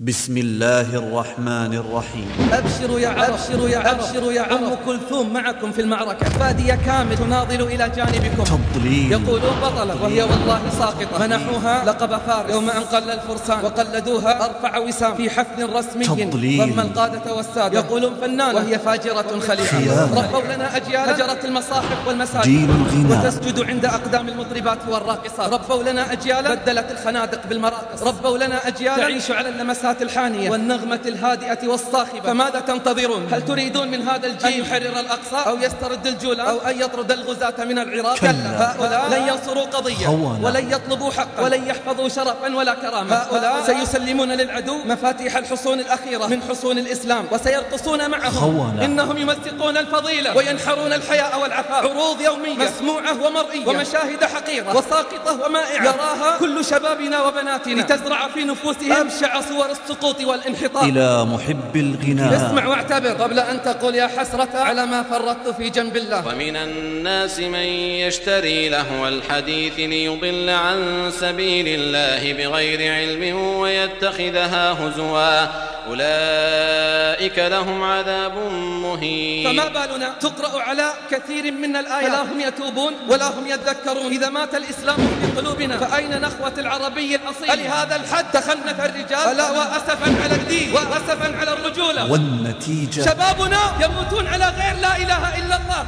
بسم الله الرحمن الرحيم. أبشروا يا عرب أبشروا يا عرب. أبشروا يا عرب. أم كلثوم معكم في المعركة. فادية كامل تناضل إلى جانبكم. تضليل. يقولون بطلة. وهي والله ساقطة. منحوها لقب فارس. يوم أن قل الفرسان. وقلدوها أرفع وسام. في حفل رسمي. تضليل. ضم القادة والسادة. يقولون فنانة. وهي فاجرة خيانة. ربوا لنا أجيال هجرت المصاحف والمساجد. جيل الغناء. وتسجد عند أقدام المطربات والراقصات. ربوا لنا أجيال بدلت الخنادق بالمراقص. ربوا لنا أجيال تعيش على اللمسات الحانية والنغمة الهادئة والصاخبة. فماذا تنتظرون؟ هل تريدون من هذا الجيل أن يحرر الأقصى؟ أو يسترد الجولان؟ أو أن يطرد الغزاة من العراق؟ كلا. هؤلاء لن ينصروا قضية خونة. ولن يطلبوا حقا. ولن يحفظوا شرفا ولا كرامة. هؤلاء سيسلمون للعدو مفاتيح الحصون الأخيرة من حصون الإسلام. وسيرقصون معهم. خونة. إنهم يمزقون الفضيلة. وينحرون الحياء والعفاف عروض يومية. مسموعة ومرئية. ومشاهد حقيرة وساقطة ومائعة. يراها كل شبابنا وبناتنا. لتزرع في نفوسهم أبشع صور السقوط والانحطاط. إلى محب الغناء اسمع واعتبر قبل أن تقول يا حسرة على ما فرطت في جنب الله. ومن الناس من يشتري لهو الحديث ليضل عن سبيل الله بغير علم ويتخذها هزوا. أولئك لهم عذاب مهين. فما بالنا؟ تقرأ على كثير من الآيات. فلا هم يتوبون ولا هم يذكرون إذا مات الإسلام في قلوبنا فأين نخوة العربي الأصيل؟ ألهذا الحد؟ تخنث الرجال. ألا وأسفا على الدين وأسفا على الرجولة. والنتيجة شبابنا يموتون على غير لا إله إلا الله.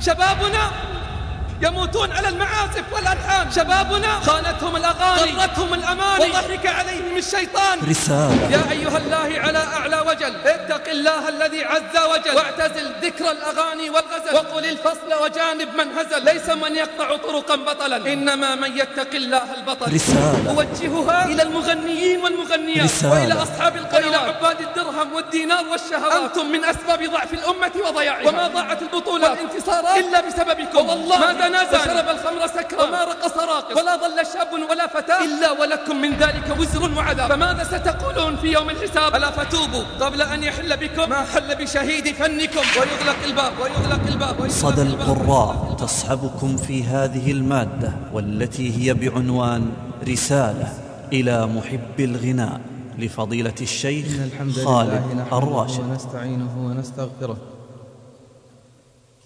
شبابنا يموتون على المعازف والألحان شبابنا خانتهم الأغاني غرتهم الأماني. وضحك عليهم الشيطان. رسالة. يا أيها الله على أعلى وجل. اتق الله الذي عز وجل. واعتزل ذكر الأغاني والغزل. وقل الفصل وجانب من هزل. ليس من يقطع طرقا بطلا. إنما من يتق الله البطل. رسالة. أوجهها إلى المغنيين والمغنيات. رسالة. وإلى أصحاب القنوات وإلى عباد الدرهم والدينار والشهوات. أنتم من أسباب ضعف الأمة وضياعها. وما ضاعت البطولة والانتصارات. إلا بسببكم. والله تنازل وشرب الخمر سكرا. وما رقص راقص ولا ظل شاب ولا فتاة. إلا ولكم من ذلك وزر وعذاب. فماذا ستقولون في يوم الحساب؟ ألا فتوبوا قبل أن يحل بكم؟ ما حل بشهيد فنكم. ويغلق الباب ويغلق الباب ويغلق صدى الباب. القراء تصحبكم في هذه المادة والتي هي بعنوان رسالة إلى محب الغناء لفضيلة الشيخ خالد الراشد. ونستعينه ونستغفره.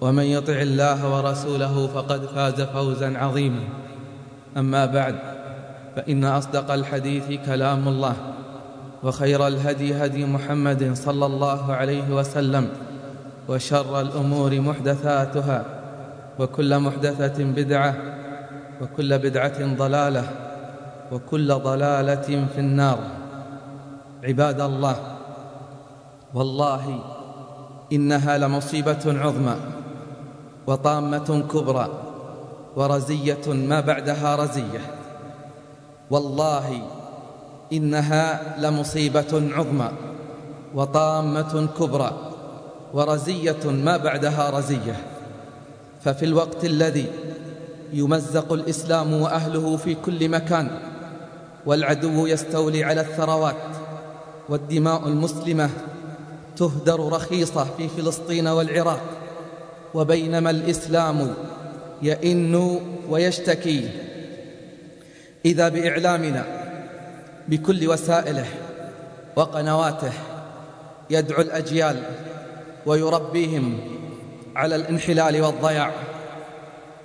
ومن يطع الله ورسوله فقد فاز فوزا عظيما. أما بعد فإن أصدق الحديث كلام الله وخير الهدي هدي محمد صلى الله عليه وسلم وشر الأمور محدثاتها وكل محدثة بدعة وكل بدعة ضلالة وكل ضلالة في النار. عباد الله والله إنها لمصيبة عظمى. وطامة كبرى ورزية ما بعدها رزية. والله إنها لمصيبة عظمى وطامة كبرى ورزية ما بعدها رزية. ففي الوقت الذي يمزق الإسلام وأهله في كل مكان والعدو يستولي على الثروات والدماء المسلمة تهدر رخيصة في فلسطين والعراق وبينما الإسلام يئن ويشتكي. إذا بإعلامنا بكل وسائله وقنواته يدعو الأجيال ويربيهم على الانحلال والضياع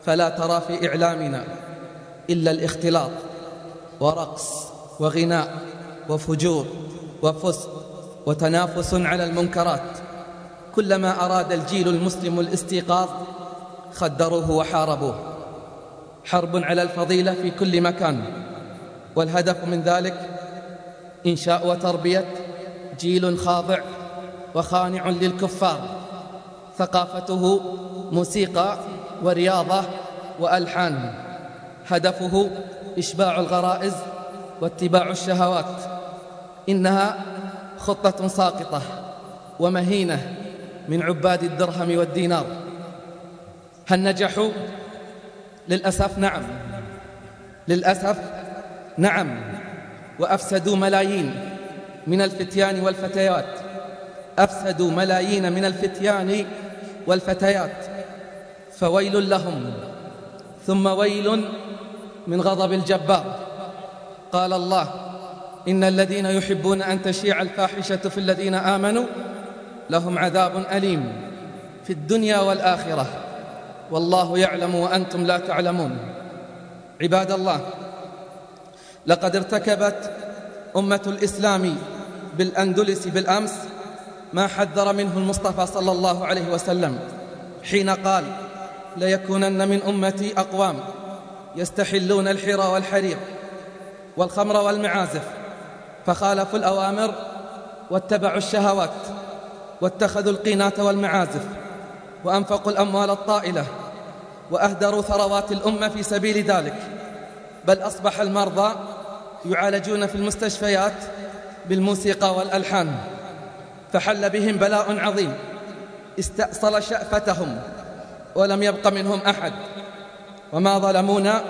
فلا ترى في إعلامنا إلا الاختلاط ورقص وغناء وفجور وفسق وتنافس على المنكرات. كلما أراد الجيل المسلم الاستيقاظ خدروه وحاربوه. حرب على الفضيلة في كل مكان. والهدف من ذلك إنشاء وتربية جيل خاضع وخانع للكفار. ثقافته موسيقى ورياضة وألحان. هدفه إشباع الغرائز واتباع الشهوات. إنها خطة ساقطة ومهينة من عباد الدرهم والدينار. هل نجحوا؟ للأسف نعم. للأسف نعم. وأفسدوا ملايين من الفتيان والفتيات. أفسدوا ملايين من الفتيان والفتيات. فويل لهم. ثم ويل من غضب الجبار. قال الله إن الذين يحبون أن تشيع الفاحشة في الذين آمنوا لهم عذاب أليم في الدنيا والآخرة. والله يعلم وأنتم لا تعلمون. عباد الله لقد ارتكبت أمة الإسلام بالأندلس بالأمس ما حذر منه المصطفى صلى الله عليه وسلم حين قال ليكونن من أمتي أقوام يستحلون الحرى والحرير والخمر والمعازف فخالفوا الأوامر واتبعوا الشهوات واتخذوا القينات والمعازف وأنفقوا الأموال الطائلة وأهدروا ثروات الأمة في سبيل ذلك. بل أصبح المرضى يعالجون في المستشفيات بالموسيقى والألحان. فحل بهم بلاء عظيم. استأصل شأفتهم ولم يبق منهم أحد. وما ظلمونا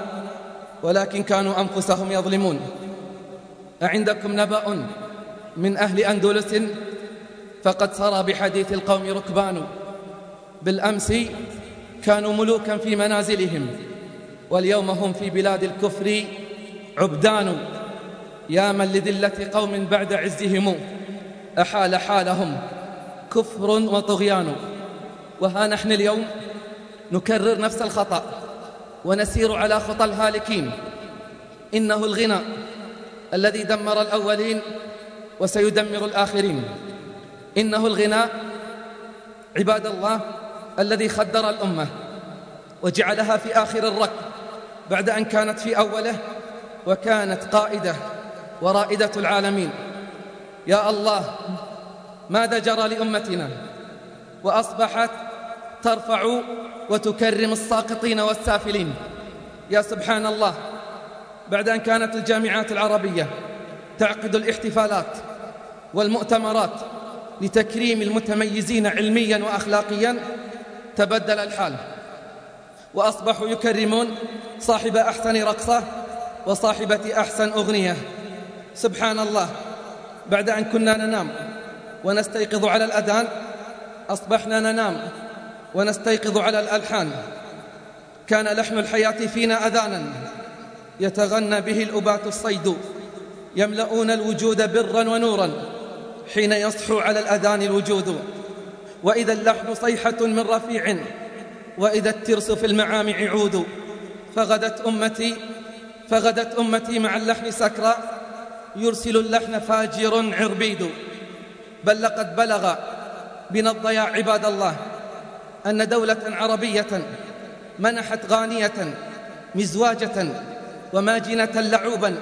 ولكن كانوا أنفسهم يظلمون. أعندكم نبأ من أهل أندلس فقد سرى بحديث القوم ركبان بالأمس كانوا ملوكا في منازلهم واليوم هم في بلاد الكفر عبدان. يا من لذلة قوم بعد عزهم أحال حالهم كفر وطغيان. وها نحن اليوم نكرر نفس الخطأ ونسير على خطى الهالكين. إنه الغنى الذي دمر الأولين وسيدمر الآخرين. إنه الغناء عباد الله الذي خدر الأمة وجعلها في آخر الركب بعد أن كانت في أوله وكانت قائدة ورائدة العالمين. يا الله ماذا جرى لأمتنا؟ وأصبحت ترفع وتكرم الساقطين والسافلين. يا سبحان الله بعد أن كانت الجامعات العربية تعقد الاحتفالات والمؤتمرات لتكريم المتميزين علميا وأخلاقيا تبدل الحال. وأصبحوا يكرمون صاحب أحسن رقصة وصاحبة أحسن أغنية. سبحان الله. بعد أن كنا ننام ونستيقظ على الأذان أصبحنا ننام ونستيقظ على الألحان. كان لحن الحياة فينا أذانا. يتغنى به الأبات الصيد. يملؤون الوجود برا ونورا. حين يصحو على الأذان الوجود. وإذا اللحن صيحة من رفيع وإذا الترس في المعامع عود. فغدت أمتي فغدت أمتي مع اللحن سكرا. يرسل اللحن فاجر عربيد. بل لقد بلغ بنا الضياع عباد الله أن دولة عربية منحت غانية مزواجة وماجنة لعوبا.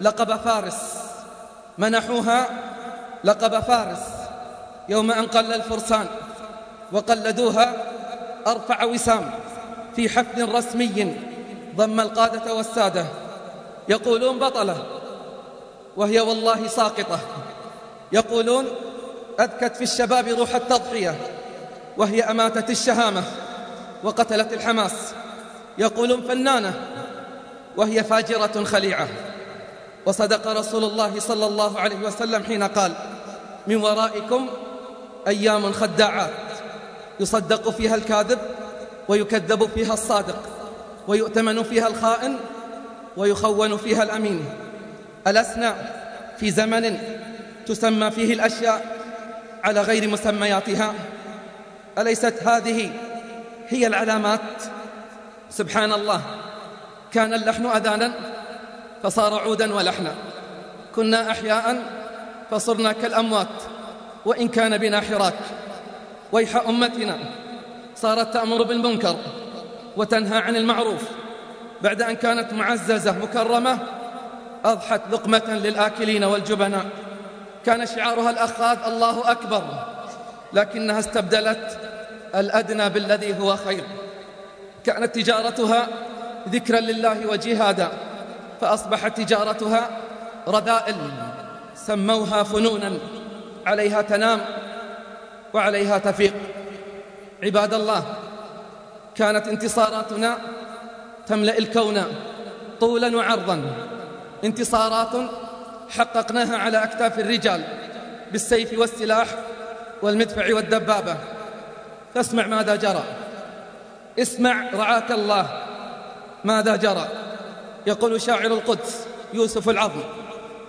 لقب فارس منحوها لقب فارس يوم أن قل الفرسان وقلدوها أرفع وسام في حفل رسمي ضم القادة والسادة. يقولون بطلة وهي والله ساقطة. يقولون أذكت في الشباب روح التضحية وهي أماتت الشهامة وقتلت الحماس. يقولون فنانة وهي فاجرة خليعة. وصدق رسول الله صلى الله عليه وسلم حين قال من ورائكم أيام خداعات يصدق فيها الكاذب ويكذب فيها الصادق ويؤتمن فيها الخائن ويخون فيها الأمين. ألسنا في زمن تسمى فيه الأشياء على غير مسمياتها؟ أليست هذه هي العلامات؟ سبحان الله. كان اللحن أذانا فصار عودا ولحنا. كنا أحياء فصرنا كالأموات. وإن كان بنا حراك ويح أمتنا. صارت تأمر بالمنكر وتنهى عن المعروف. بعد أن كانت معززة مكرمة أضحت لقمة للآكلين والجبناء. كان شعارها الأخاذ الله أكبر لكنها استبدلت الأدنى بالذي هو خير. كانت تجارتها ذكرا لله وجهادا. فأصبحت تجارتها رذائل سموها فنونا عليها تنام وعليها تفيق. عباد الله كانت انتصاراتنا تملأ الكون طولا وعرضا. انتصارات حققناها على أكتاف الرجال بالسيف والسلاح والمدفع والدبابة. فاسمع ماذا جرى. اسمع رعاك الله ماذا جرى. يقول شاعر القدس يوسف العظم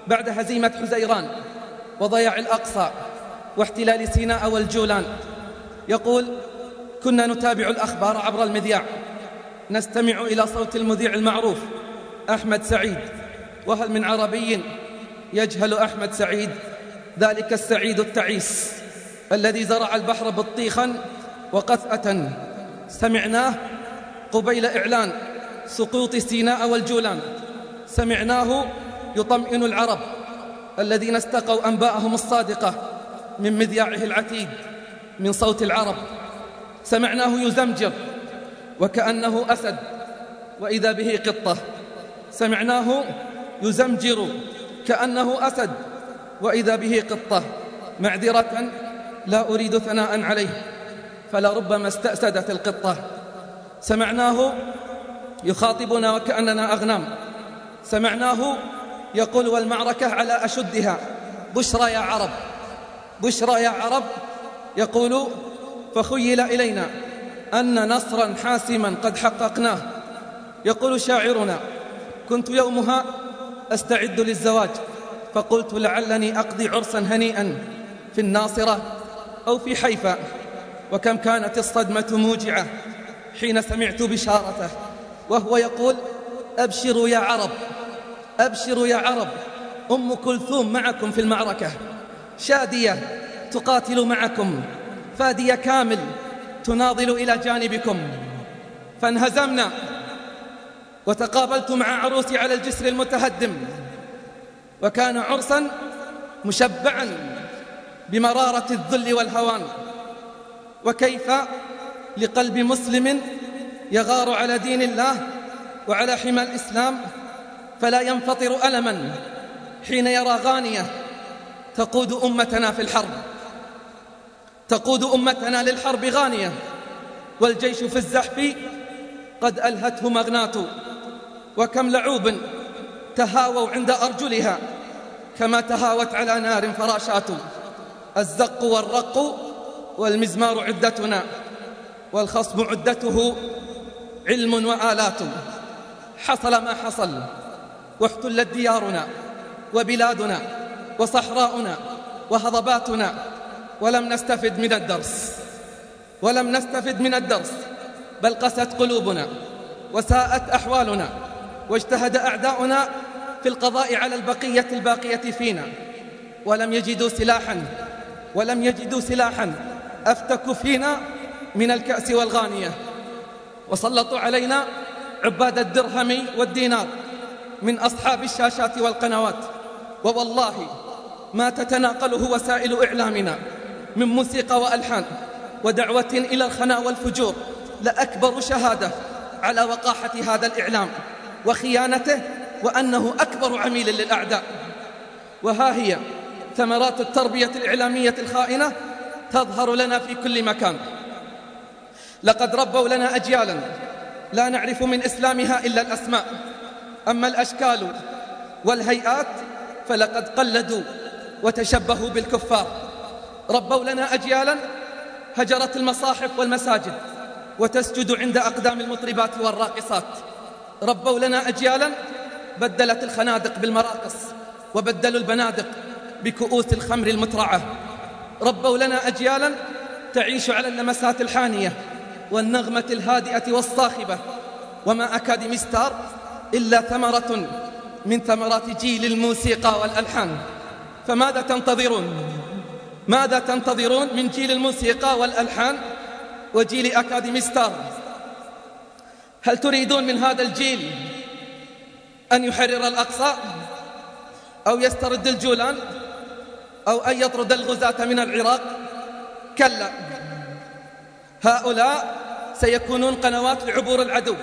بعد هزيمة حزيران وضياع الأقصى واحتلال سيناء والجولان يقول كنا نتابع الأخبار عبر المذياع نستمع إلى صوت المذيع المعروف أحمد سعيد وهل من عربي يجهل أحمد سعيد؟ ذلك السعيد التعيس الذي زرع البحر بطيخا وقثأة سمعناه قبيل إعلان سقوط سيناء والجولان. سمعناه يطمئن العرب الذين استقوا أنباءهم الصادقة من مذياعه العتيد من صوت العرب. سمعناه يزمجر وكأنه أسد وإذا به قطة. سمعناه يزمجر كأنه أسد وإذا به قطة. معذرة لا أريد ثناء عليه فلربما استأسدت القطة. سمعناه يخاطبنا وكأننا أغنام. سمعناه يقول والمعركة على أشدها. بشرى يا عرب. بشرى يا عرب. يقول فخيل إلينا أن نصرا حاسما قد حققناه. يقول شاعرنا كنت يومها أستعد للزواج. فقلت لعلني أقضي عرسا هنيئا في الناصرة أو في حيفا. وكم كانت الصدمة موجعة حين سمعت بشارته. وهو يقول أبشروا يا عرب أبشروا يا عرب أم كلثوم معكم في المعركة شادية تقاتل معكم فادية كامل تناضل إلى جانبكم. فانهزمنا وتقابلت مع عروسي على الجسر المتهدم وكان عرسا مشبعا بمرارة الذل والهوان. وكيف لقلب مسلم يغار على دين الله وعلى حمى الإسلام فلا ينفطر ألما حين يرى غانية تقود أمتنا في الحرب. تقود أمتنا للحرب غانية والجيش في الزحف قد ألهته مغنات وكم لعوب تهاووا عند أرجلها كما تهاوت على نار فراشات. الزق والرق والمزمار عدتنا والخصم عدته علم وآلات. حصل ما حصل. واحتلت ديارنا وبلادنا وصحراؤنا وهضباتنا. ولم نستفد من الدرس. ولم نستفد من الدرس. بل قست قلوبنا وساءت أحوالنا واجتهد أعداؤنا في القضاء على البقية الباقية فينا. ولم يجدوا سلاحا. ولم يجدوا سلاحا. أفتك فينا من الكأس والغانية. وسلطوا علينا عباد الدرهم والدينار من أصحاب الشاشات والقنوات. ووالله ما تتناقله وسائل إعلامنا من موسيقى وألحان ودعوة إلى الخناء والفجور لأكبر شهادة على وقاحة هذا الإعلام وخيانته وأنه أكبر عميل للأعداء. وها هي ثمرات التربية الإعلامية الخائنة تظهر لنا في كل مكان. لقد ربوا لنا أجيالا لا نعرف من إسلامها إلا الأسماء. أما الأشكال والهيئات فلقد قلدوا وتشبهوا بالكفار. ربوا لنا أجيالا هجرت المصاحف والمساجد وتسجد عند أقدام المطربات والراقصات. ربوا لنا أجيالا بدلت الخنادق بالمراقص وبدلوا البنادق بكؤوس الخمر المترعة. ربوا لنا أجيالا تعيش على اللمسات الحانية والنغمة الهادئة والصاخبة. وما أكاديمي ستار إلا ثمرة من ثمرات جيل الموسيقى والألحان. فماذا تنتظرون؟ ماذا تنتظرون من جيل الموسيقى والألحان وجيل أكاديمي ستار هل تريدون من هذا الجيل أن يحرر الأقصى؟ أو يسترد الجولان؟ أو أن يطرد الغزاة من العراق؟ كلا. هؤلاء سيكونون قنوات لعبور العدو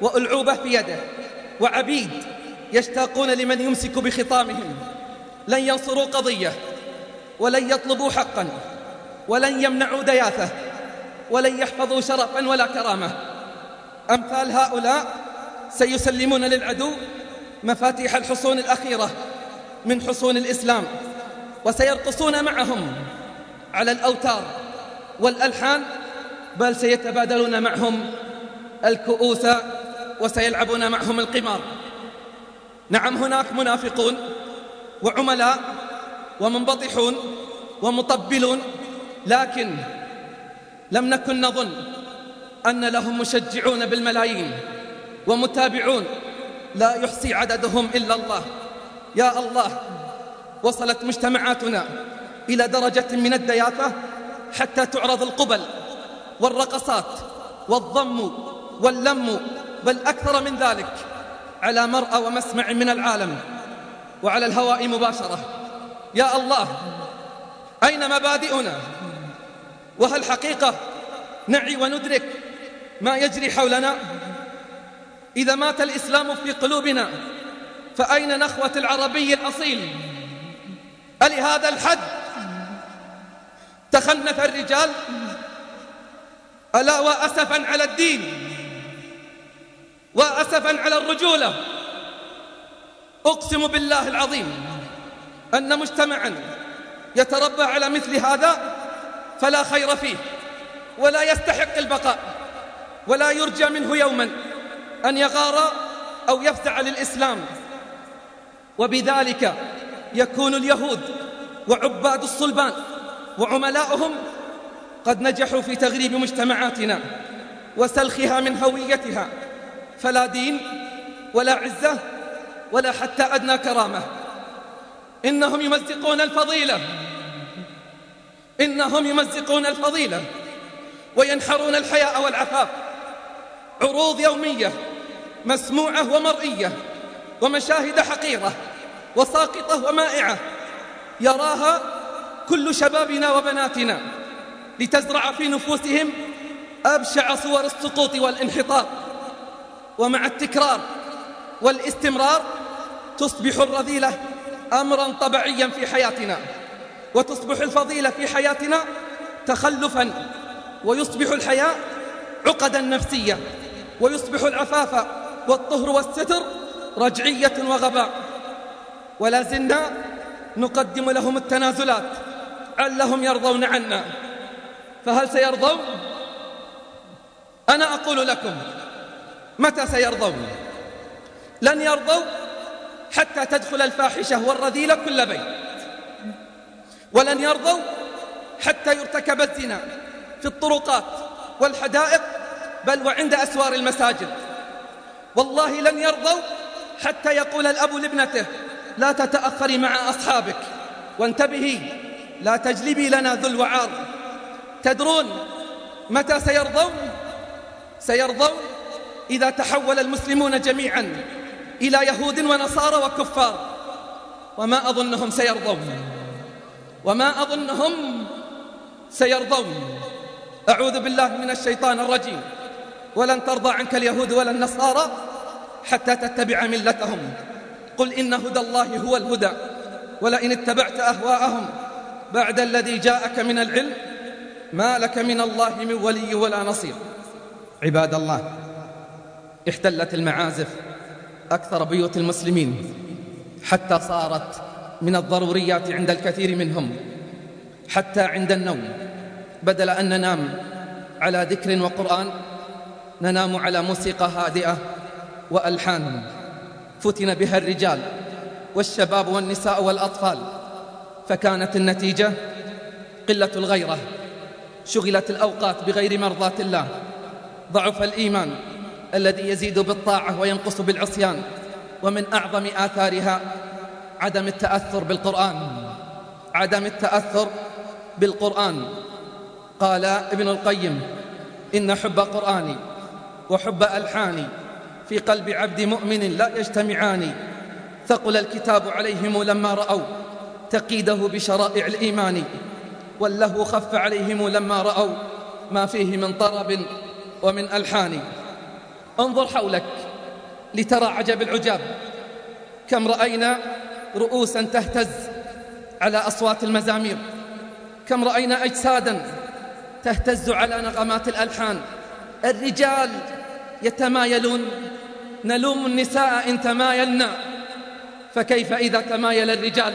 وألعوبة في يده وعبيد يشتاقون لمن يمسك بخطامهم. لن ينصروا قضية ولن يطلبوا حقا ولن يمنعوا دياثة ولن يحفظوا شرفا ولا كرامة. أمثال هؤلاء سيسلمون للعدو مفاتيح الحصون الأخيرة من حصون الإسلام وسيرقصون معهم على الأوتار والألحان بل سيتبادلون معهم الكؤوس وسيلعبون معهم القمار. نعم هناك منافقون وعملاء ومنبطحون ومطبلون لكن لم نكن نظن أن لهم مشجعون بالملايين ومتابعون. لا يحصي عددهم إلا الله. يا الله وصلت مجتمعاتنا إلى درجة من الدياثة حتى تعرض القبل. والرقصات والضم واللم بل أكثر من ذلك على مرأى ومسمع من العالم وعلى الهواء مباشرة. يا الله أين مبادئنا؟ وهل حقيقة نعي وندرك ما يجري حولنا؟ إذا مات الإسلام في قلوبنا فأين نخوة العربي الأصيل؟ ألهذا الحد؟ تخنث الرجال؟ ألا وأسفا على الدين؟ وأسفا على الرجولة؟ أقسم بالله العظيم أن مجتمعا يتربى على مثل هذا فلا خير فيه ولا يستحق البقاء ولا يرجى منه يوما أن يغار أو يفزع للإسلام. وبذلك يكون اليهود وعباد الصلبان وعملاؤهم قد نجحوا في تغريب مجتمعاتنا وسلخها من هويتها. فلا دين ولا عزة ولا حتى أدنى كرامة. إنهم يمزقون الفضيلة. إنهم يمزقون الفضيلة وينحرون الحياء والعفاف. عروض يومية مسموعة ومرئية ومشاهد حقيرة وساقطة ومائعة. يراها كل شبابنا وبناتنا. لتزرع في نفوسهم أبشع صور السقوط والانحطاط. ومع التكرار والاستمرار تصبح الرذيلة أمرا طبيعيا في حياتنا وتصبح الفضيلة في حياتنا تخلفا ويصبح الحياء عقدا نفسية ويصبح العفاف والطهر والستر رجعية وغباء. ولا زلنا نقدم لهم التنازلات علهم يرضون عنا. فهل سيرضون؟ أنا أقول لكم متى سيرضون؟ لن يرضوا حتى تدخل الفاحشة والرذيلة كل بيت. ولن يرضوا حتى يرتكب الزنا في الطرقات والحدائق بل وعند أسوار المساجد. والله لن يرضوا حتى يقول الأب لابنته لا تتأخري مع أصحابك وانتبهي لا تجلبي لنا ذل وعار تدرون متى سيرضون؟ سيرضون إذا تحول المسلمون جميعا إلى يهود ونصارى وكفار. وما أظنهم سيرضون. وما أظنهم سيرضون. أعوذ بالله من الشيطان الرجيم. ولن ترضى عنك اليهود ولا النصارى حتى تتبع ملتهم. قل إن هدى الله هو الهدى. ولئن اتبعت أهواءهم بعد الذي جاءك من العلم ما لك من الله من ولي ولا نصير. عباد الله احتلت المعازف أكثر بيوت المسلمين حتى صارت من الضروريات عند الكثير منهم. حتى عند النوم بدل أن ننام على ذكر وقرآن ننام على موسيقى هادئة وألحان. فتن بها الرجال والشباب والنساء والأطفال. فكانت النتيجة قلة الغيرة. شغلت الأوقات بغير مرضاة الله. ضعف الإيمان الذي يزيد بالطاعة وينقص بالعصيان ومن أعظم آثارها عدم التأثر بالقرآن. عدم التأثر بالقرآن. قال ابن القيم إن حب قرآني وحب ألحاني في قلب عبد مؤمن لا يجتمعان. ثقل الكتاب عليهم لما رأوا تقيده بشرائع الإيمان. والله خف عليهم لما رأوا ما فيه من طرب ومن ألحان. انظر حولك لترى عجب العجاب. كم رأينا رؤوسا تهتز على أصوات المزامير. كم رأينا أجسادا تهتز على نغمات الألحان. الرجال يتمايلون. نلوم النساء إن تمايلنا. فكيف إذا تمايل الرجال؟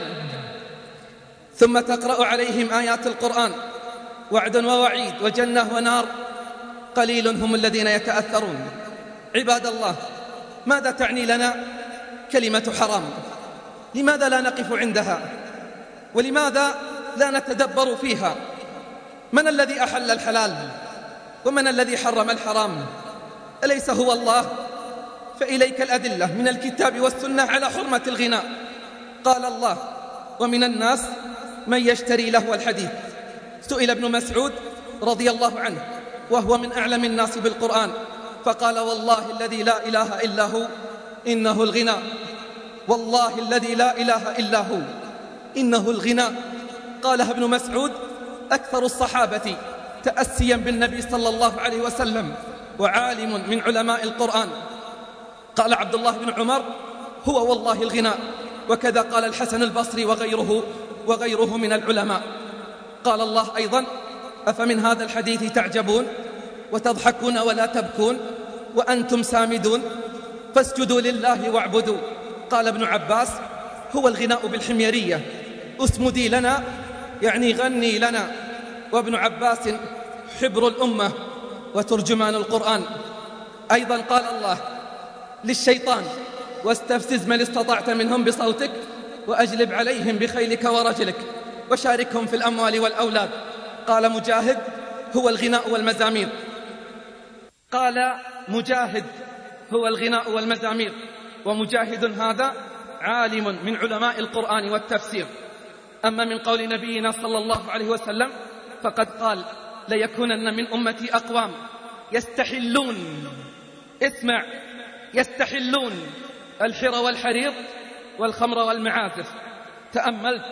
ثم تقرأ عليهم آيات القرآن. وعد ووعيد وجنة ونار. قليل هم الذين يتأثرون. عباد الله ماذا تعني لنا كلمة حرام؟ لماذا لا نقف عندها؟ ولماذا لا نتدبر فيها؟ من الذي أحل الحلال؟ ومن الذي حرم الحرام؟ أليس هو الله؟ فإليك الأدلة من الكتاب والسنة على حرمة الغناء. قال الله ومن الناس من يشتري لهو الحديث. سئل ابن مسعود رضي الله عنه وهو من أعلم الناس بالقرآن فقال والله الذي لا إله إلا هو إنه الغنى. والله الذي لا إله إلا هو إنه الغنى. قالها ابن مسعود أكثر الصحابة تأسيا بالنبي صلى الله عليه وسلم وعالم من علماء القرآن. قال عبد الله بن عمر هو والله الغنى. وكذا قال الحسن البصري وغيره وغيره من العلماء. قال الله أيضا أفمن هذا الحديث تعجبون وتضحكون ولا تبكون وأنتم سامدون؟ فاسجدوا لله واعبدوا. قال ابن عباس هو الغناء بالحميرية. اسمدي لنا يعني غني لنا. وابن عباس حبر الأمة وترجمان القرآن. أيضا قال الله للشيطان واستفزز من استطعت منهم بصوتك وأجلب عليهم بخيلك ورجلك وشاركهم في الأموال والأولاد. قال مجاهد هو الغناء والمزامير. قال مجاهد هو الغناء والمزامير. ومجاهد هذا عالم من علماء القرآن والتفسير. أما من قول نبينا صلى الله عليه وسلم فقد قال ليكونن من أمتي أقوام يستحلون. اسمع يستحلون الحر والحرير والخمر والمعازف. تأملت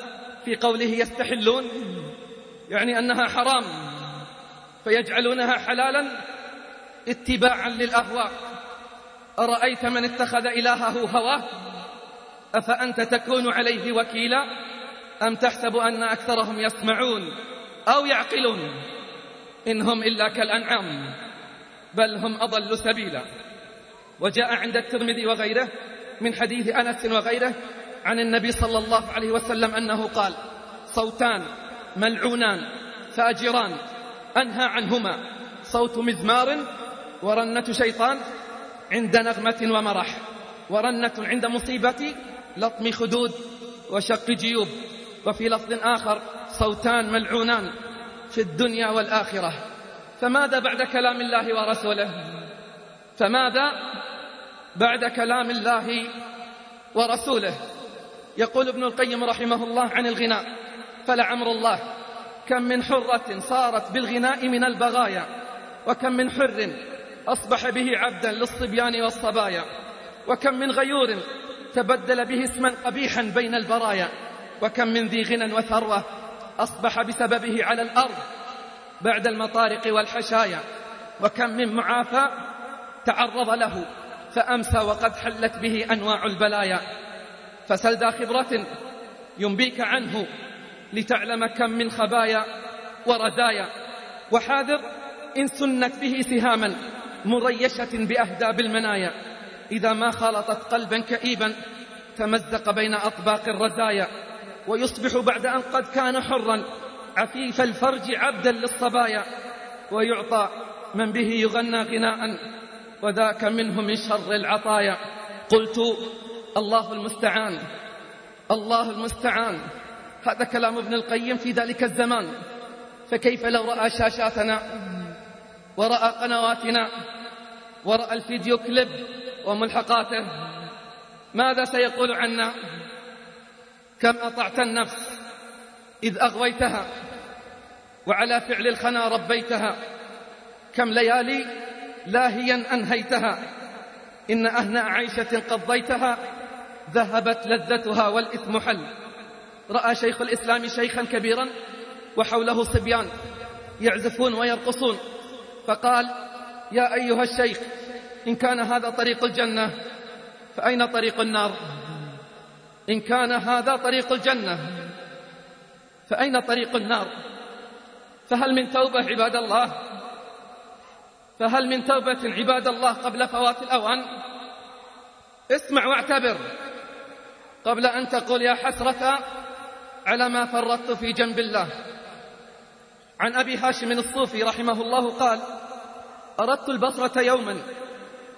في قوله يستحلون يعني أنها حرام فيجعلونها حلالا اتباعا للأهواء. أرأيت من اتخذ إلهه هواه؟ أفأنت تكون عليه وكيلا؟ أم تحسب أن أكثرهم يسمعون أو يعقلون؟ إن هم إلا كالأنعام بل هم أضل سبيلا. وجاء عند الترمذي وغيره من حديث أنس وغيره عن النبي صلى الله عليه وسلم أنه قال صوتان ملعونان فاجران أنهى عنهما. صوت مزمار ورنة شيطان عند نغمة ومرح ورنة عند مصيبة لطم خدود وشق جيوب. وفي لفظ آخر صوتان ملعونان في الدنيا والآخرة. فماذا بعد كلام الله ورسوله؟ فماذا بعد كلام الله ورسوله. يقول ابن القيم رحمه الله عن الغناء فلعمر الله. كم من حرة صارت بالغناء من البغايا وكم من حر أصبح به عبدا للصبيان والصبايا وكم من غيور تبدل به اسما قبيحا بين البرايا وكم من ذي غنى وثروة أصبح بسببه على الأرض بعد المطارق والحشايا وكم من معافى تعرض له فأمسى وقد حلت به أنواع البلايا. فسل ذا خبرة ينبيك عنه لتعلم كم من خبايا ورزايا. وحاذر إن سنت به سهاما مريشة بأهداب المنايا. إذا ما خالطت قلبا كئيبا تمزق بين أطباق الرزايا. ويصبح بعد أن قد كان حرا عفيف الفرج عبدا للصبايا. ويعطى من به يغنى غناء وذاك منه من شر العطايا. قلت الله المستعان الله المستعان. هذا كلام ابن القيم في ذلك الزمان. فكيف لو رأى شاشاتنا ورأى قنواتنا ورأى الفيديو كليب وملحقاته ماذا سيقول عنا؟ كم أطعت النفس إذ أغويتها وعلى فعل الخنا ربيتها. كم ليالي لاهيا أنهيتها. إن أهنأ عيشة قضيتها ذهبت لذتها والإثم حل. رأى شيخ الإسلام شيخا كبيرا وحوله صبيان يعزفون ويرقصون. فقال يا أيها الشيخ إن كان هذا طريق الجنة فأين طريق النار؟ إن كان هذا طريق الجنة فأين طريق النار؟ فهل من توبة عباد الله؟ فهل من توبة عباد الله قبل فوات الأوان؟ اسمع واعتبر قبل أن تقول يا حسرة على ما فرطت في جنب الله. عن أبي هاشم الصوفي رحمه الله قال أردت البصرة يوما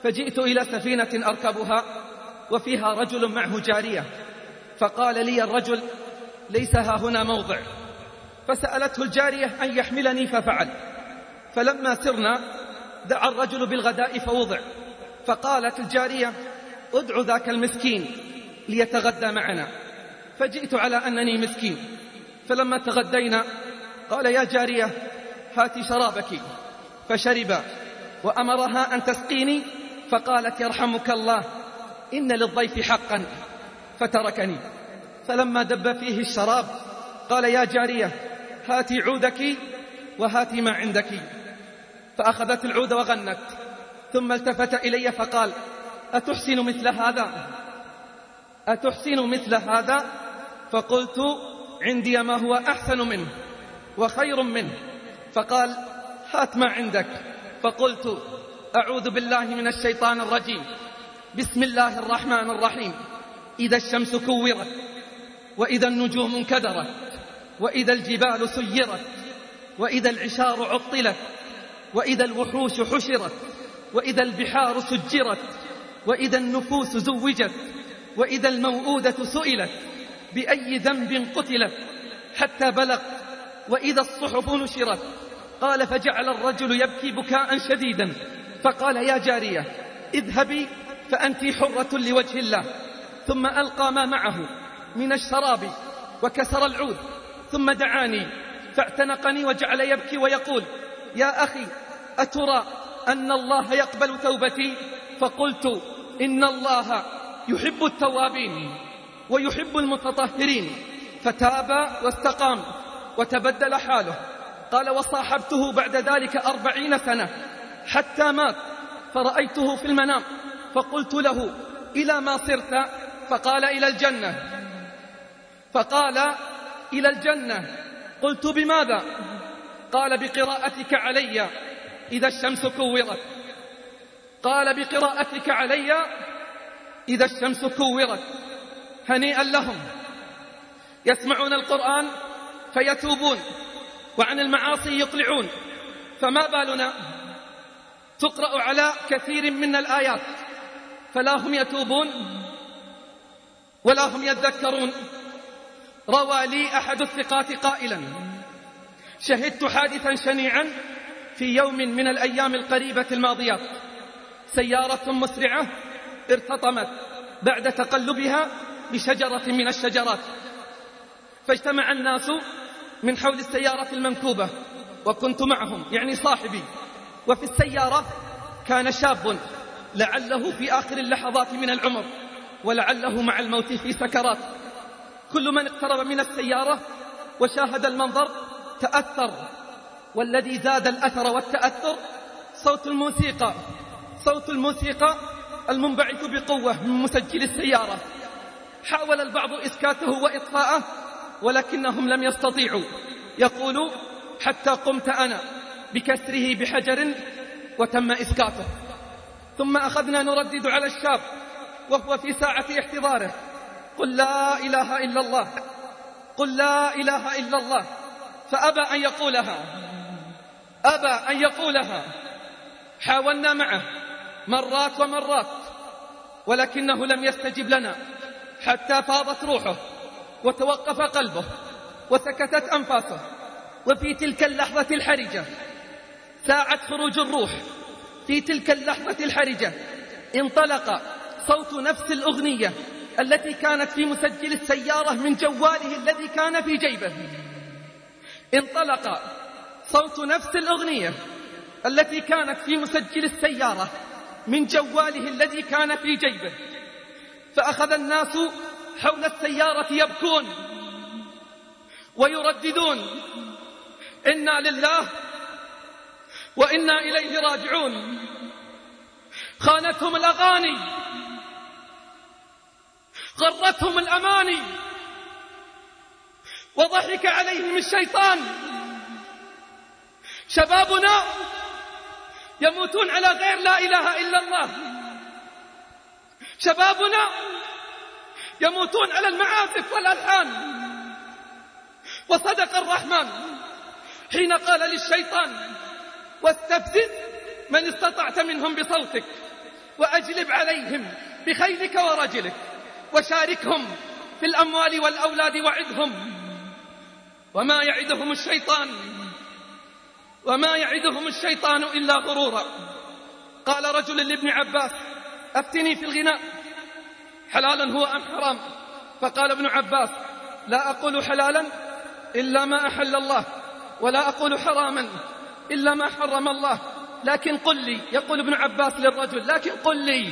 فجئت إلى سفينة أركبها وفيها رجل معه جارية فقال لي الرجل ليس ها هنا موضع. فسألته الجارية أن يحملني ففعل. فلما سرنا دعا الرجل بالغداء فوضع. فقالت الجارية ادع ذاك المسكين ليتغدى معنا. فجئت على أنني مسكين. فلما تغدينا قال يا جارية هاتي شرابك. فشرب وأمرها أن تسقيني فقالت يرحمك الله إن للضيف حقا. فتركني. فلما دب فيه الشراب قال يا جارية هاتي عودك وهاتي ما عندك. فأخذت العود وغنت ثم التفت إلي فقال أتحسن مثل هذا؟ أتحسن مثل هذا؟ فقلت عندي ما هو أحسن منه وخير منه. فقال هات ما عندك. فقلت أعوذ بالله من الشيطان الرجيم. بسم الله الرحمن الرحيم. إذا الشمس كورت وإذا النجوم انكدرت وإذا الجبال سيرت وإذا العشار عطلت وإذا الوحوش حشرت وإذا البحار سجرت وإذا النفوس زوجت وإذا الموءودة سئلت بأي ذنب قتلت حتى بلغ وإذا الصحف نشرت. قال فجعل الرجل يبكي بكاء شديدا فقال يا جارية اذهبي فأنت حرة لوجه الله. ثم ألقى ما معه من الشراب وكسر العود ثم دعاني فاعتنقني وجعل يبكي ويقول يا أخي أترى أن الله يقبل توبتي؟ فقلت إن الله يحب التوابين ويحب المتطهرين. فتاب واستقام وتبدل حاله. قال وصاحبته بعد ذلك أربعين سنة. حتى مات فرأيته في المنام. فقلت له إلى ما صرت؟ فقال إلى الجنة. فقال إلى الجنة. قلت بماذا؟ قال بقراءتك علي. إذا الشمس كورت. قال بقراءتك علي إذا الشمس كورت. هنيئا لهم. يسمعون القرآن فيتوبون وعن المعاصي يقلعون فما بالنا؟ تقرأ على كثير من الآيات. فلا هم يتوبون ولا هم يذكرون. روى لي أحد الثقات قائلا. شهدت حادثا شنيعا في يوم من الأيام القريبة الماضيات سيارة مسرعة ارتطمت بعد تقلبها بشجرة من الشجرات. فاجتمع الناس من حول السيارة المنكوبة وكنت معهم يعني صاحبي. وفي السيارة كان شاب لعله في آخر اللحظات من العمر ولعله مع الموت في سكرات. كل من اقترب من السيارة وشاهد المنظر تأثر والذي زاد الأثر والتأثر. صوت الموسيقى. صوت الموسيقى المنبعث بقوة من مسجل السيارة. حاول البعض إسكاته وإطفاءه ولكنهم لم يستطيعوا. يقول حتى قمت أنا بكسره بحجر وتم إسكاته. ثم أخذنا نردد على الشاب وهو في ساعة احتضاره. قل لا إله إلا الله. قل لا إله إلا الله. فأبى أن يقولها. أبى أن يقولها. حاولنا معه مرات ومرات ولكنه لم يستجب لنا حتى فاضت روحه وتوقف قلبه وسكتت أنفاسه وفي تلك اللحظة الحرجة ساعة خروج الروح. في تلك اللحظة الحرجة انطلق صوت نفس الأغنية التي كانت في مسجل السيارة من جواله الذي كان في جيبه. انطلق صوت نفس الأغنية التي كانت في مسجل السيارة من جواله الذي كان في جيبه. فأخذ الناس حول السيارة يبكون ويرددون إنا لله وإنا إليه راجعون. خانتهم الأغاني غرتهم الأماني وضحك عليهم الشيطان. شبابنا يموتون على غير لا إله إلا الله. شبابنا يموتون على المعازف والألحان. وصدق الرحمن حين قال للشيطان واستفزز من استطعت منهم بصوتك وأجلب عليهم بخيلك ورجلك وشاركهم في الأموال والأولاد وعدهم. وما يعدهم الشيطان وما يعدهم الشيطان إلا غرورا. قال رجل لابن عباس أفتني في الغناء. حلالا هو أم حرام؟ فقال ابن عباس لا أقول حلالا إلا ما أحل الله ولا أقول حراما إلا ما حرم الله. لكن قل لي يقول ابن عباس للرجل لكن قل لي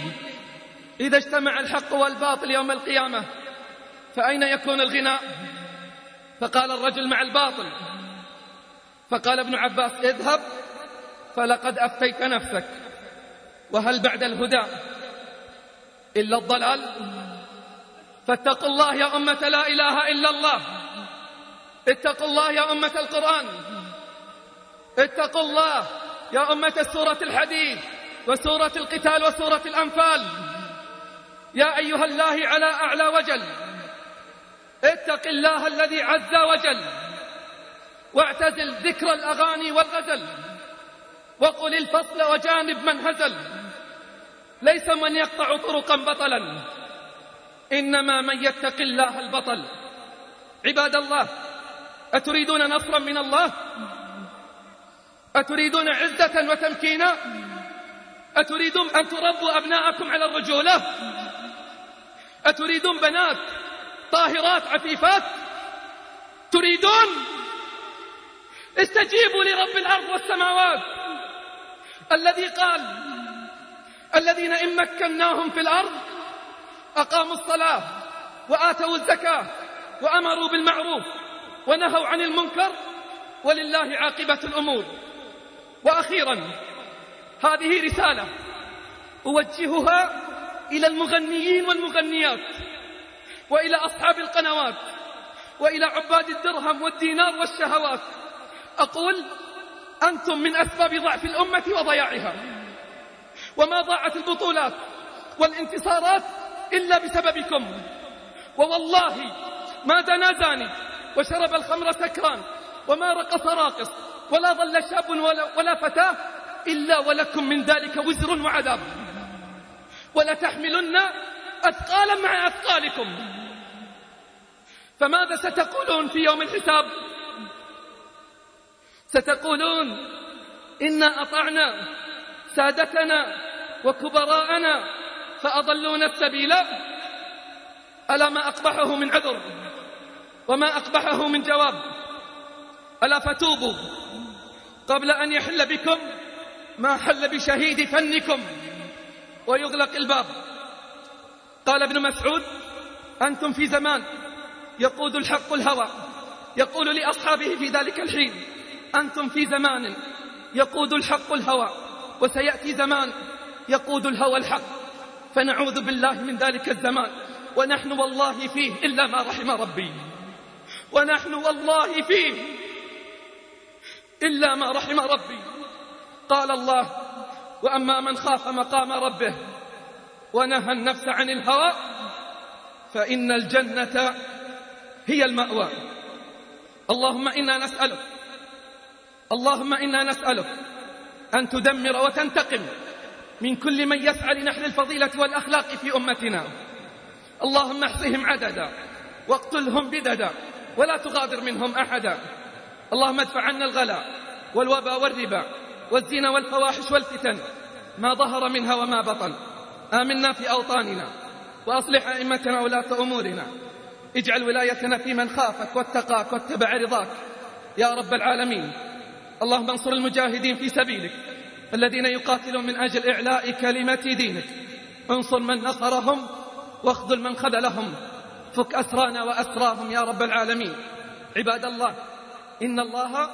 إذا اجتمع الحق والباطل يوم القيامة فأين يكون الغناء؟ فقال الرجل مع الباطل. فقال ابن عباس اذهب فلقد أفتيت نفسك وهل بعد الهدى إلا الضلال؟ فاتقوا الله يا أمة لا إله إلا الله اتقوا الله يا أمة القرآن اتقوا الله يا أمة سورة الحديث وسورة القتال وسورة الأنفال. يا أيها الله على أعلى وجل اتق الله الذي عز وجل. واعتزل ذكر الأغاني والغزل وقل الفصل وجانب من هزل. ليس من يقطع طرقا بطلا. إنما من يتق الله البطل. عباد الله أتريدون نصرا من الله؟ أتريدون عزة وتمكينا؟ أتريدون أن تربوا أبناءكم على الرجولة؟ أتريدون بنات طاهرات عفيفات؟ تريدون استجيبوا لرب الأرض والسماوات. الذي قال الذين إن مكناهم في الأرض أقاموا الصلاة وآتوا الزكاة وأمروا بالمعروف ونهوا عن المنكر ولله عاقبة الأمور. وأخيرا هذه رسالة أوجهها إلى المغنيين والمغنيات وإلى أصحاب القنوات وإلى عباد الدرهم والدينار والشهوات. أقول أنتم من أسباب ضعف الأمة وضياعها. وما ضاعت البطولات والانتصارات إلا بسببكم. ووالله ما دنا زاني وشرب الخمر سكران وما رقص راقص ولا ظل شاب ولا, ولا فتاة إلا ولكم من ذلك وزر وعذاب. ولتحملن أثقالا مع أثقالكم. فماذا ستقولون في يوم الحساب؟ ستقولون إنا أطعنا سادتنا وكبراءنا فأضلونا السبيل. ألا ما أقبحه من عذر وما أقبحه من جواب؟ ألا فتوبوا قبل أن يحل بكم ما حل بشهيد فنكم ويغلق الباب. قال ابن مسعود أنتم في زمان يقود الحق الهوى يقول لأصحابه في ذلك الحين. أنتم في زمان يقود الحق الهوى وسيأتي زمان يقود الهوى الحق. فنعوذ بالله من ذلك الزمان ونحن والله فيه إلا ما رحم ربي. ونحن والله فيه إلا ما رحم ربي. قال الله وأما من خاف مقام ربه ونهى النفس عن الهوى فإن الجنة هي المأوى. اللهم إنا نسألك اللهم إنا نسألك أن تدمر وتنتقم من كل من يسعى لنحل الفضيلة والأخلاق في أمتنا. اللهم احصهم عددا واقتلهم بددا ولا تغادر منهم أحدا. اللهم ادفع عنا الغلاء والوبا والربا والزنا والفواحش والفتن ما ظهر منها وما بطن. آمنا في أوطاننا وأصلح أئمتنا ولاة أمورنا. اجعل ولايتنا في من خافك واتقاك واتبع رضاك. يا رب العالمين. اللهم انصر المجاهدين في سبيلك الذين يقاتلون من أجل إعلاء كلمة دينك. انصر من نصرهم واخذل من خذلهم. فك أسرانا وأسراهم يا رب العالمين. عباد الله إن الله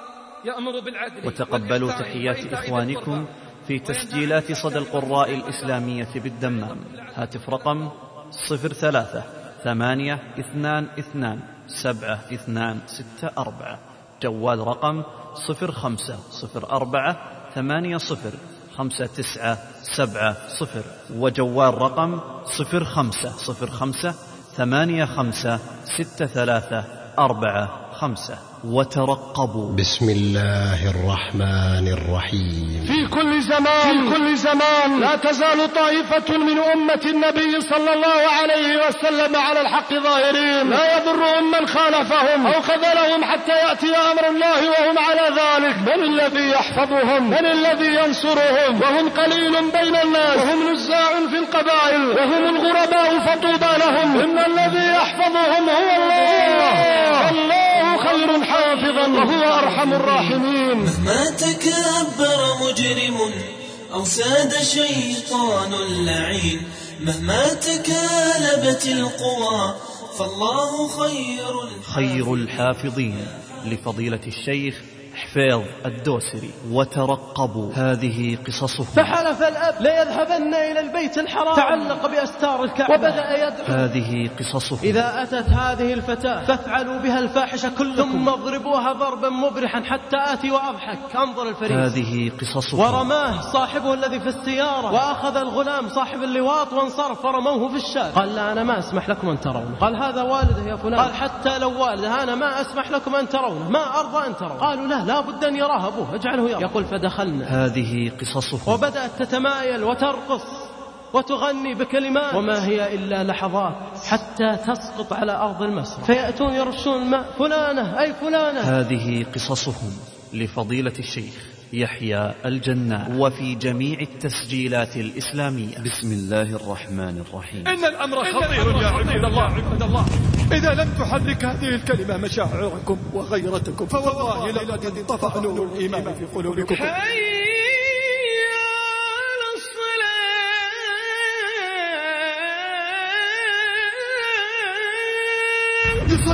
يأمر بالعدل وتقبلوا تحيات إخوانكم في تسجيلات صدى القراء الإسلامية بالدمام. هاتف رقم صفر ثلاثة ثمانية اثنان اثنان سبعة اثنان ستة أربعة. جوال رقم صفر خمسة صفر أربعة ثمانية صفر خمسة تسعة سبعة صفر وجوال رقم صفر خمسة صفر خمسة ثمانية خمسة ستة ثلاثة أربعة خمسة. وترقبوا. بسم الله الرحمن الرحيم. في كل زمان في كل زمان. لا تزال طائفة من أمة النبي صلى الله عليه وسلم على الحق ظاهرين. لا يضرهم من خالفهم. أو خذلهم حتى يأتي أمر الله وهم على ذلك. من الذي يحفظهم؟ من الذي ينصرهم؟ وهم قليل بين الناس. وهم نزاع في القبائل. وهم الغرباء فطوبى لهم. إن الذي يحفظهم هو الله. الله حافظا وهو أرحم الراحمين. مهما تكبر مجرم أو ساد شيطان لعين. مهما تكالبت القوى فالله خير خير الحافظين لفضيلة الشيخ حفيظ الدوسري وترقبوا هذه قصصهم. فحلف الأب ليذهبن إلى البيت الحرام. تعلق بأستار الكعبة. وبدأ يدعو. هذه قصصهم. إذا أتت هذه الفتاة فافعلوا بها الفاحشة كلكم. ثم اضربوها ضربا مبرحا حتى آتي وأضحك. أنظر الفريق هذه قصصهم. ورماه صاحبه الذي في السيارة. وأخذ الغلام صاحب اللواط وانصرف. فرموه في الشارع. قال لا أنا ما أسمح لكم أن ترونه. قال هذا والده يا فلان. قال حتى لو والده أنا ما أسمح لكم أن ترونه. ما أرضى أن ترونه. قالوا لا لا بد أن يراه أبوه اجعله يرى يقول فدخلنا. هذه قصصهم وبدأت تتمايل وترقص وتغني بكلمات. وما هي إلا لحظات حتى تسقط على أرض المسرح. فيأتون يرشون الماء فلانة أي فلانة. هذه قصصهم لفضيلة الشيخ. يحيى الجناح وفي جميع التسجيلات الإسلامية. بسم الله الرحمن الرحيم. إن الأمر خطير يا عباد الله عباد الله. إذا لم تحرك هذه الكلمة مشاعركم وغيرتكم فوالله لقد انطفأ نور الإيمان في قلوبكم.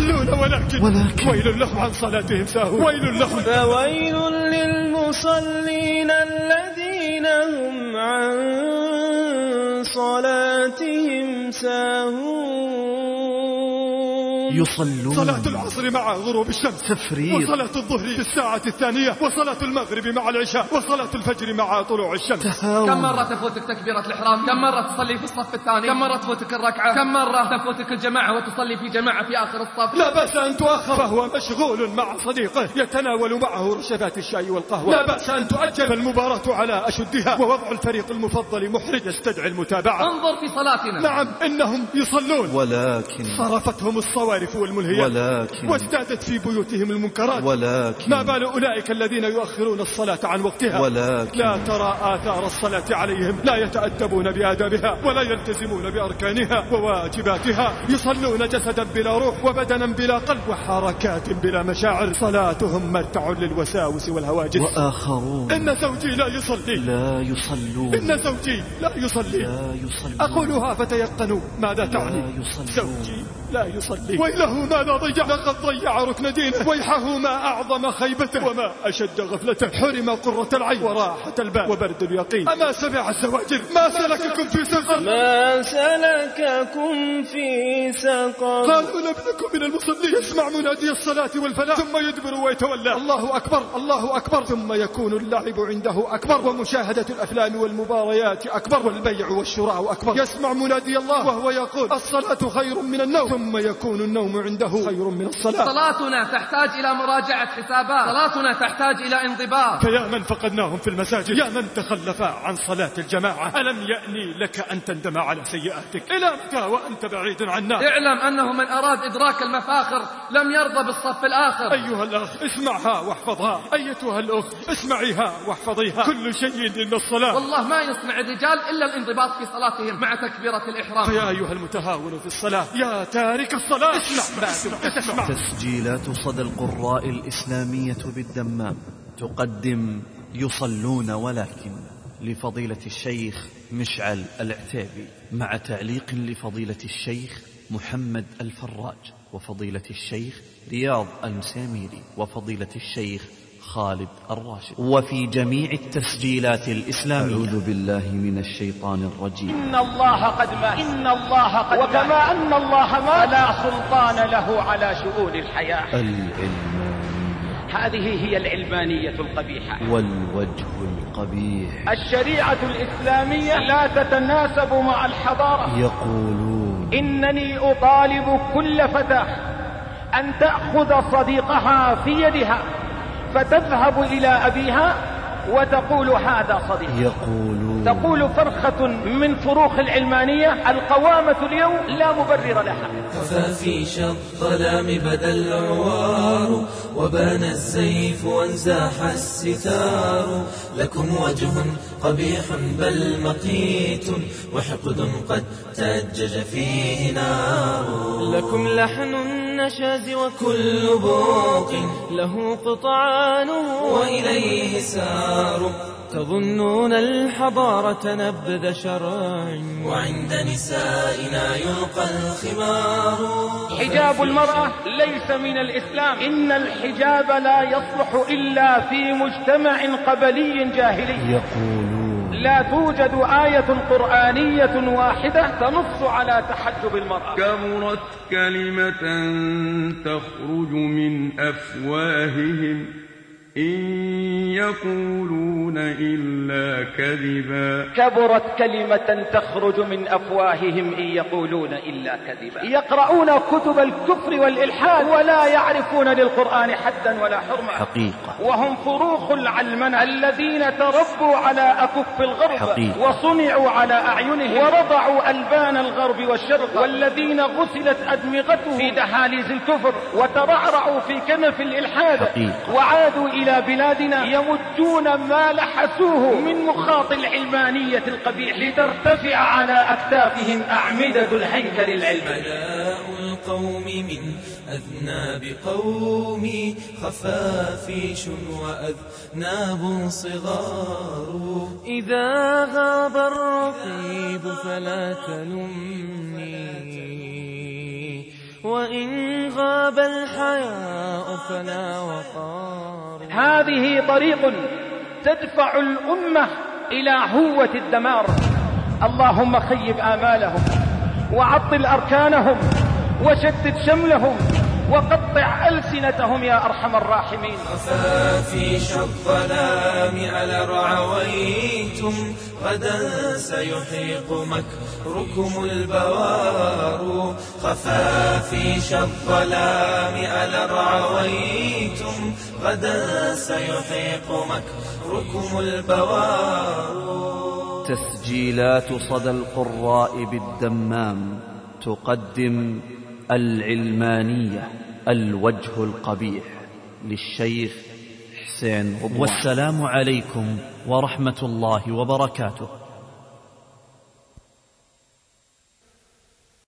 يصلون ولكن, ولكن ويل لهم عن صلاتهم ساهون ويل لهم فويل للمصلين الذين هم عن صلاتهم ساهون. يصلون. صلاة العصر مع غروب الشمس. تفريط. وصلاة الظهر في الساعة الثانية. وصلاة المغرب مع العشاء. وصلاة الفجر مع طلوع الشمس. كم مرة تفوتك تكبيرة الإحرام؟ كم مرة تصلي في الصف الثاني؟ كم مرة تفوتك الركعة؟ كم مرة تفوتك الجماعة وتصلي في جماعة في آخر الصف؟ لا بأس أن تؤخر. فهو مشغول مع صديقه. يتناول معه رشفات الشاي والقهوة. لا بأس أن تؤجل. المباراة على أشدها. ووضع الفريق المفضل محرج. يستدعي المتابعة. انظر في صلاتنا. نعم إنهم يصلون. ولكن صرفتهم الصوارف والملهيات ولكن وازدادت في بيوتهم المنكرات. ولكن ما بال أولئك الذين يؤخرون الصلاة عن وقتها؟ ولكن لا ترى آثار الصلاة عليهم. لا يتأدبون بآدابها ولا يلتزمون بأركانها وواجباتها. يصلون جسدا بلا روح وبدنا بلا قلب وحركات بلا مشاعر. صلاتهم مرتع للوساوس والهواجس. وآخرون إن زوجي لا يصلي. لا يصلون. إن زوجي لا يصلي. لا يصلون. أقولها فتيقنوا. ماذا تعني؟ يصلون. زوجي لا يصلي. ويله ماذا ضيع لقد ضيع ركن دينه. ويحه ما أعظم خيبته. وما أشد غفلته. حرم قرة العين. وراحة البال وبرد اليقين. أما سمع الزواجر. ما سلككم في سقر. ما سلككم في سقر. قالوا لم نكن من المصلين. يسمع منادي الصلاة والفلاح. ثم يدبر ويتولى. الله أكبر. الله أكبر. ثم يكون اللعب عنده أكبر. ومشاهدة الأفلام والمباريات أكبر. والبيع والشراء أكبر. يسمع منادي الله. وهو يقول الصلاة خير من النوم. ثم يكون النوم عنده. خير من الصلاة. صلاتنا تحتاج إلى مراجعة حسابات. صلاتنا تحتاج إلى انضباط. فيا من فقدناهم في المساجد. يا من تخلف عن صلاة الجماعة. ألم يأني لك أن تندم على سيئاتك؟ إلى متى وأنت بعيد عنا اعلم أنه من أراد إدراك المفاخر لم يرضى بالصف الآخر. أيها الأخ اسمعها واحفظها. أيتها الأخت اسمعيها واحفظيها. كل شيء إلا الصلاة. والله ما يصنع الرجال إلا الانضباط في صلاتهم مع تكبيرة الإحرام. فيا أيها المتهاون في الصلاة. يا تارك الصلاة. تسمع. تسجيلات صدى القراء الإسلامية بالدمام تقدم يصلون ولكن لفضيلة الشيخ مشعل العتيبي مع تعليق لفضيلة الشيخ محمد الفراج وفضيلة الشيخ رياض المساميري وفضيلة الشيخ خالد الراشد. وفي جميع التسجيلات الإسلامية. أعوذ بالله من الشيطان الرجيم. إن الله قد مات. إن الله قد وكما أن الله مات. فلا سلطان له على شؤون الحياة. العلمانية هذه هي العلمانية القبيحة. والوجه القبيح. الشريعة الإسلامية لا تتناسب مع الحضارة. يقولون. إنني أطالب كل فتاة أن تأخذ صديقها في يدها. فتذهب إلى أبيها وتقول هذا صديق يقولون تقول فرخة من فروخ العلمانية القوامة اليوم لا مبرر لها. خفافيش الظلام بدا العوار وبان الزيف وانزاح الستار. لكم وجه قبيح بل مقيت وحقد قد تأجج فيه نار. لكم لحن النشاز وكل بوق له قطعانه وإليه سار. تظنون الحضارة نبذ شرع وعند نسائنا يلقى الخمار. حجاب المرأة ليس من الإسلام. إن الحجاب لا يصلح إلا في مجتمع قبلي جاهلي. يقولون. لا توجد آية قرآنية واحدة تنص على تحجب المرأة. كبرت كلمة تخرج من أفواههم. إن يقولون إلا كذبا كبرت كلمة تخرج من أفواههم إن يقولون إلا كذبا يقرؤون كتب الكفر والإلحاد ولا يعرفون للقرآن حدا ولا حرمة حقيقة وهم فروخ العلمنة الذين تربوا على أكف الغرب حقيقة. وصنعوا على أعينهم ورضعوا ألبان الغرب والشرق والذين غسلت أدمغتهم في دهاليز الكفر وترعرعوا في كنف الإلحاد حقيقة. وعادوا إلى بلادنا يمجون ما لحسوه. من مخاط العلمانية القبيح لترتفع على أكتافهم أعمدة الهيكل العلمي بلاء القوم من أذناب قومي خفافيش وأذناب صغار. إذا غاب الرقيب فلا تلمني. وإن غاب الحياء فلا وقار. هذه طريق تدفع الأمة إلى هوة الدمار. اللهم خيب آمالهم وعطل أركانهم وشتت شملهم وقطع ألسنتهم يا أرحم الراحمين. خفافيش الظلام على رعويتم غدا سيحيق مكركم البوار. خفافيش الظلام على رعويتم غدا سيحيق مكركم البوار. تسجيلات صدى القراء بالدمام تقدم العلمانية الوجه القبيح للشيخ حسين والسلام عليكم ورحمة الله وبركاته.